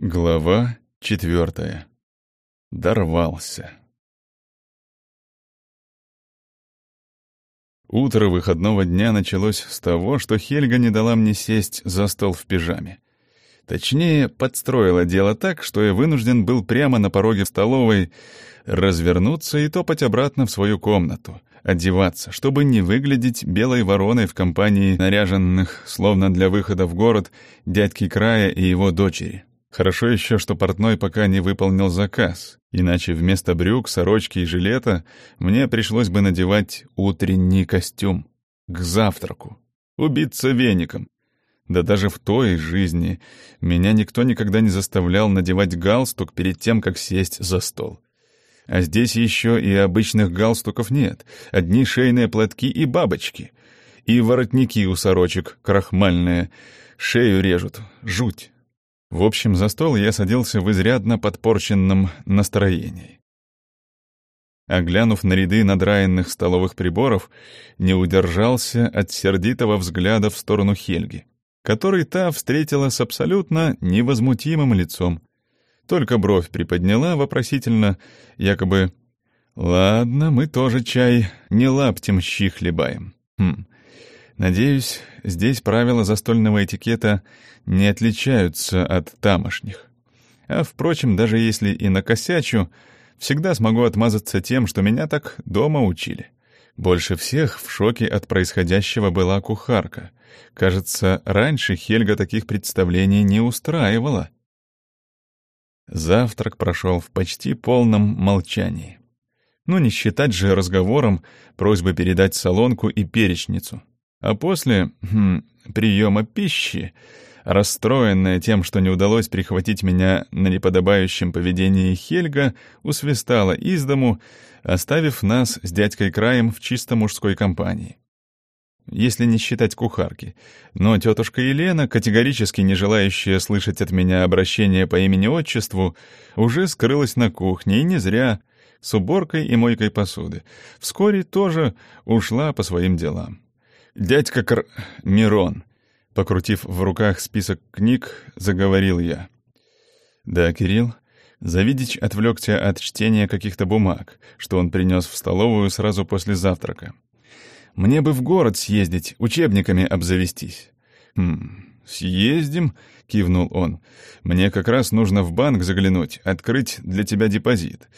Глава четвертая. Дорвался. Утро выходного дня началось с того, что Хельга не дала мне сесть за стол в пижаме. Точнее, подстроила дело так, что я вынужден был прямо на пороге столовой развернуться и топать обратно в свою комнату, одеваться, чтобы не выглядеть белой вороной в компании наряженных, словно для выхода в город, дядьки Края и его дочери. Хорошо еще, что портной пока не выполнил заказ, иначе вместо брюк, сорочки и жилета мне пришлось бы надевать утренний костюм. К завтраку. Убиться веником. Да даже в той жизни меня никто никогда не заставлял надевать галстук перед тем, как сесть за стол. А здесь еще и обычных галстуков нет, одни шейные платки и бабочки. И воротники у сорочек крахмальные, шею режут, жуть. В общем, за стол я садился в изрядно подпорченном настроении. Оглянув на ряды надраенных столовых приборов, не удержался от сердитого взгляда в сторону Хельги, который та встретила с абсолютно невозмутимым лицом. Только бровь приподняла вопросительно, якобы «Ладно, мы тоже чай не лаптем щи хлебаем». Хм. Надеюсь, здесь правила застольного этикета не отличаются от тамошних. А, впрочем, даже если и накосячу, всегда смогу отмазаться тем, что меня так дома учили. Больше всех в шоке от происходящего была кухарка. Кажется, раньше Хельга таких представлений не устраивала. Завтрак прошел в почти полном молчании. Ну, не считать же разговором просьбы передать солонку и перечницу. А после хм, приема пищи, расстроенная тем, что не удалось прихватить меня на неподобающем поведении Хельга, усвистала из дому, оставив нас с дядькой Краем в чисто мужской компании. Если не считать кухарки. Но тетушка Елена, категорически не желающая слышать от меня обращение по имени-отчеству, уже скрылась на кухне, и не зря, с уборкой и мойкой посуды. Вскоре тоже ушла по своим делам. «Дядька Кр... Мирон», — покрутив в руках список книг, заговорил я. «Да, Кирилл?» Завидич отвлекся от чтения каких-то бумаг, что он принес в столовую сразу после завтрака. «Мне бы в город съездить, учебниками обзавестись». «Хм, съездим?» — кивнул он. «Мне как раз нужно в банк заглянуть, открыть для тебя депозит.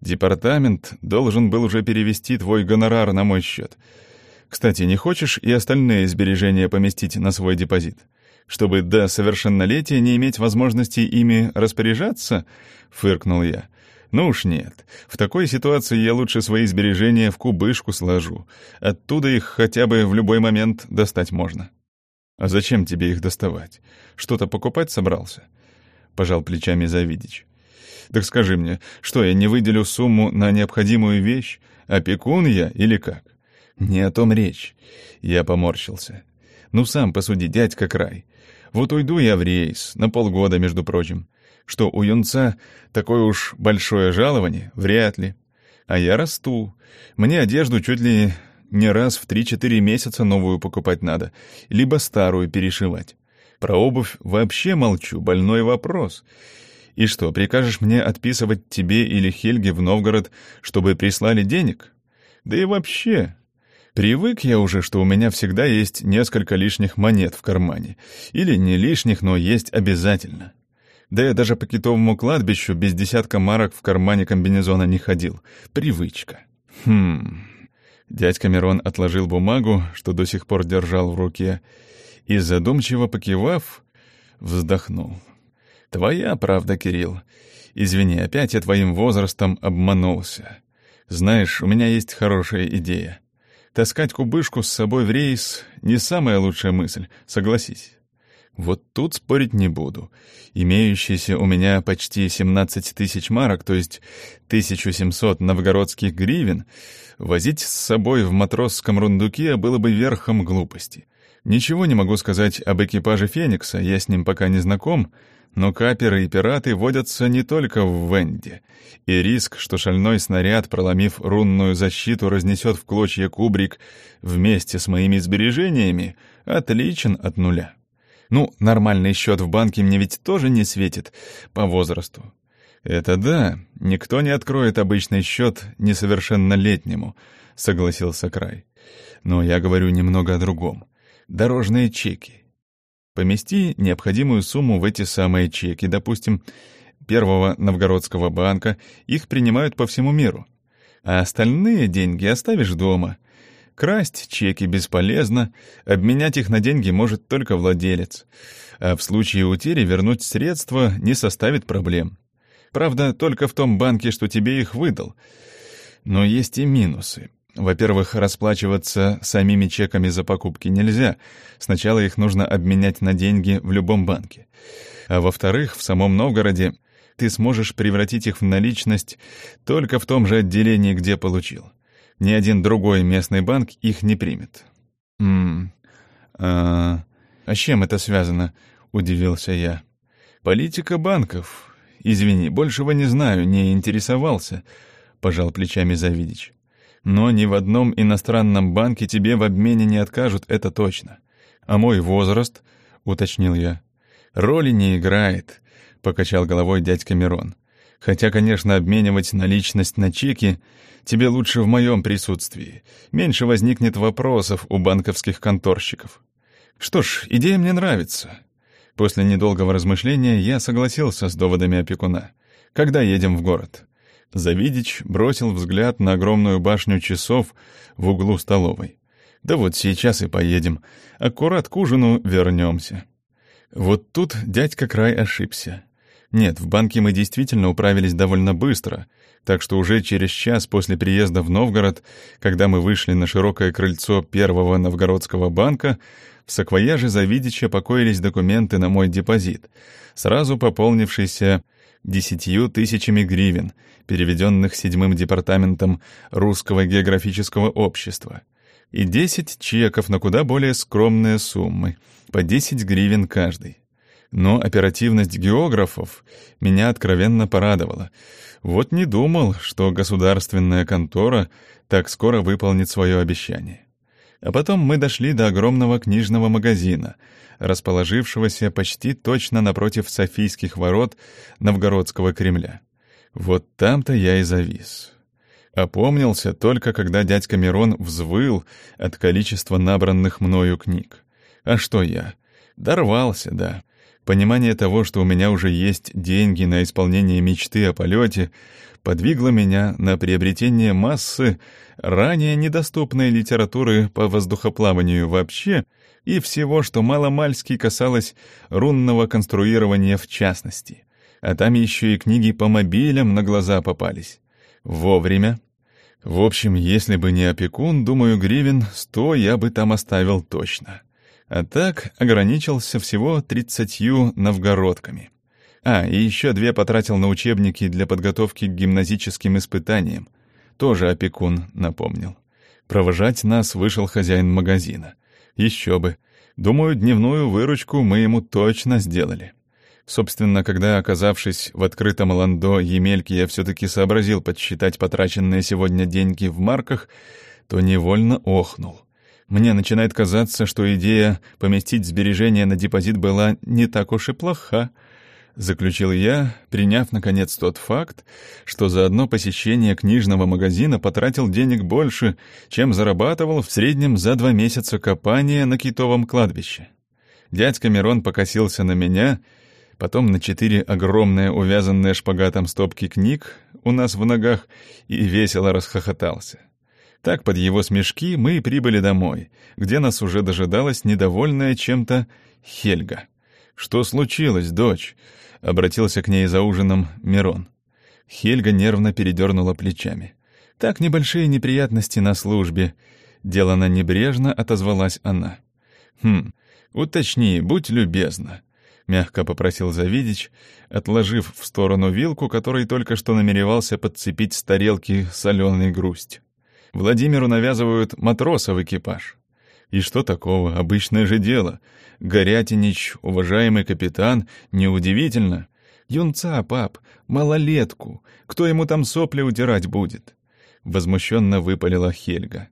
Департамент должен был уже перевести твой гонорар на мой счет. Кстати, не хочешь и остальные сбережения поместить на свой депозит? Чтобы до совершеннолетия не иметь возможности ими распоряжаться?» — фыркнул я. «Ну уж нет. В такой ситуации я лучше свои сбережения в кубышку сложу. Оттуда их хотя бы в любой момент достать можно». «А зачем тебе их доставать? Что-то покупать собрался?» — пожал плечами Завидич. «Так скажи мне, что я не выделю сумму на необходимую вещь? Опекун я или как?» «Не о том речь». Я поморщился. «Ну, сам посуди, дядька Край. Вот уйду я в рейс, на полгода, между прочим. Что, у юнца такое уж большое жалование? Вряд ли. А я расту. Мне одежду чуть ли не раз в три-четыре месяца новую покупать надо, либо старую перешивать. Про обувь вообще молчу, больной вопрос. И что, прикажешь мне отписывать тебе или Хельге в Новгород, чтобы прислали денег? Да и вообще, Привык я уже, что у меня всегда есть несколько лишних монет в кармане. Или не лишних, но есть обязательно. Да я даже по китовому кладбищу без десятка марок в кармане комбинезона не ходил. Привычка. Хм... Дядька Мирон отложил бумагу, что до сих пор держал в руке, и, задумчиво покивав, вздохнул. «Твоя правда, Кирилл. Извини, опять я твоим возрастом обманулся. Знаешь, у меня есть хорошая идея. Таскать кубышку с собой в рейс — не самая лучшая мысль, согласись. Вот тут спорить не буду. Имеющиеся у меня почти 17 тысяч марок, то есть 1700 новгородских гривен, возить с собой в матросском рундуке было бы верхом глупости. Ничего не могу сказать об экипаже «Феникса», я с ним пока не знаком, но каперы и пираты водятся не только в Венде, и риск, что шальной снаряд, проломив рунную защиту, разнесет в клочья кубрик вместе с моими сбережениями, отличен от нуля. Ну, нормальный счет в банке мне ведь тоже не светит по возрасту. Это да, никто не откроет обычный счет несовершеннолетнему, согласился Край. Но я говорю немного о другом. Дорожные чеки. Помести необходимую сумму в эти самые чеки, допустим, Первого Новгородского банка, их принимают по всему миру. А остальные деньги оставишь дома. Красть чеки бесполезно, обменять их на деньги может только владелец. А в случае утери вернуть средства не составит проблем. Правда, только в том банке, что тебе их выдал. Но есть и минусы. Во-первых, расплачиваться самими чеками за покупки нельзя. Сначала их нужно обменять на деньги в любом банке. А во-вторых, в самом Новгороде ты сможешь превратить их в наличность только в том же отделении, где получил. Ни один другой местный банк их не примет. «М а, а с чем это связано?» — удивился я. «Политика банков. Извини, большего не знаю, не интересовался», — пожал плечами Завидич. «Но ни в одном иностранном банке тебе в обмене не откажут, это точно. А мой возраст?» — уточнил я. «Роли не играет покачал головой дядька Мирон. Хотя, конечно, обменивать наличность на чеки тебе лучше в моем присутствии. Меньше возникнет вопросов у банковских конторщиков. Что ж, идея мне нравится. После недолгого размышления я согласился с доводами опекуна. Когда едем в город? Завидич бросил взгляд на огромную башню часов в углу столовой. Да вот сейчас и поедем. Аккурат к ужину вернемся. Вот тут дядька Край ошибся. Нет, в банке мы действительно управились довольно быстро, так что уже через час после приезда в Новгород, когда мы вышли на широкое крыльцо первого новгородского банка, в саквояже Завидича покоились документы на мой депозит, сразу пополнившийся десятью тысячами гривен, переведенных седьмым департаментом Русского географического общества, и десять чеков на куда более скромные суммы, по десять гривен каждый. Но оперативность географов меня откровенно порадовала. Вот не думал, что государственная контора так скоро выполнит свое обещание. А потом мы дошли до огромного книжного магазина, расположившегося почти точно напротив Софийских ворот Новгородского Кремля. Вот там-то я и завис. Опомнился только, когда дядька Мирон взвыл от количества набранных мною книг. А что я? Дорвался, да. Понимание того, что у меня уже есть деньги на исполнение мечты о полете, подвигло меня на приобретение массы ранее недоступной литературы по воздухоплаванию вообще и всего, что маломальски касалось рунного конструирования в частности. А там еще и книги по мобилям на глаза попались. Вовремя. В общем, если бы не опекун, думаю, гривен сто я бы там оставил точно. А так ограничился всего тридцатью новгородками. А, и еще две потратил на учебники для подготовки к гимназическим испытаниям. Тоже опекун напомнил. Провожать нас вышел хозяин магазина. Еще бы. Думаю, дневную выручку мы ему точно сделали. Собственно, когда, оказавшись в открытом ландо Емельки, я все-таки сообразил подсчитать потраченные сегодня деньги в марках, то невольно охнул. Мне начинает казаться, что идея поместить сбережения на депозит была не так уж и плоха, заключил я, приняв, наконец, тот факт, что за одно посещение книжного магазина потратил денег больше, чем зарабатывал в среднем за два месяца копания на китовом кладбище. Дядька Мирон покосился на меня, потом на четыре огромные увязанные шпагатом стопки книг у нас в ногах и весело расхохотался. Так, под его смешки, мы и прибыли домой, где нас уже дожидалась недовольная чем-то Хельга. «Что случилось, дочь?» — обратился к ней за ужином Мирон. Хельга нервно передернула плечами. «Так, небольшие неприятности на службе», — делано небрежно отозвалась она. «Хм, уточни, будь любезна», — мягко попросил Завидич, отложив в сторону вилку, которой только что намеревался подцепить с тарелки соленый грусть. Владимиру навязывают матроса в экипаж. И что такого? Обычное же дело. Горятинич, уважаемый капитан, неудивительно. Юнца, пап, малолетку. Кто ему там сопли утирать будет? Возмущенно выпалила Хельга.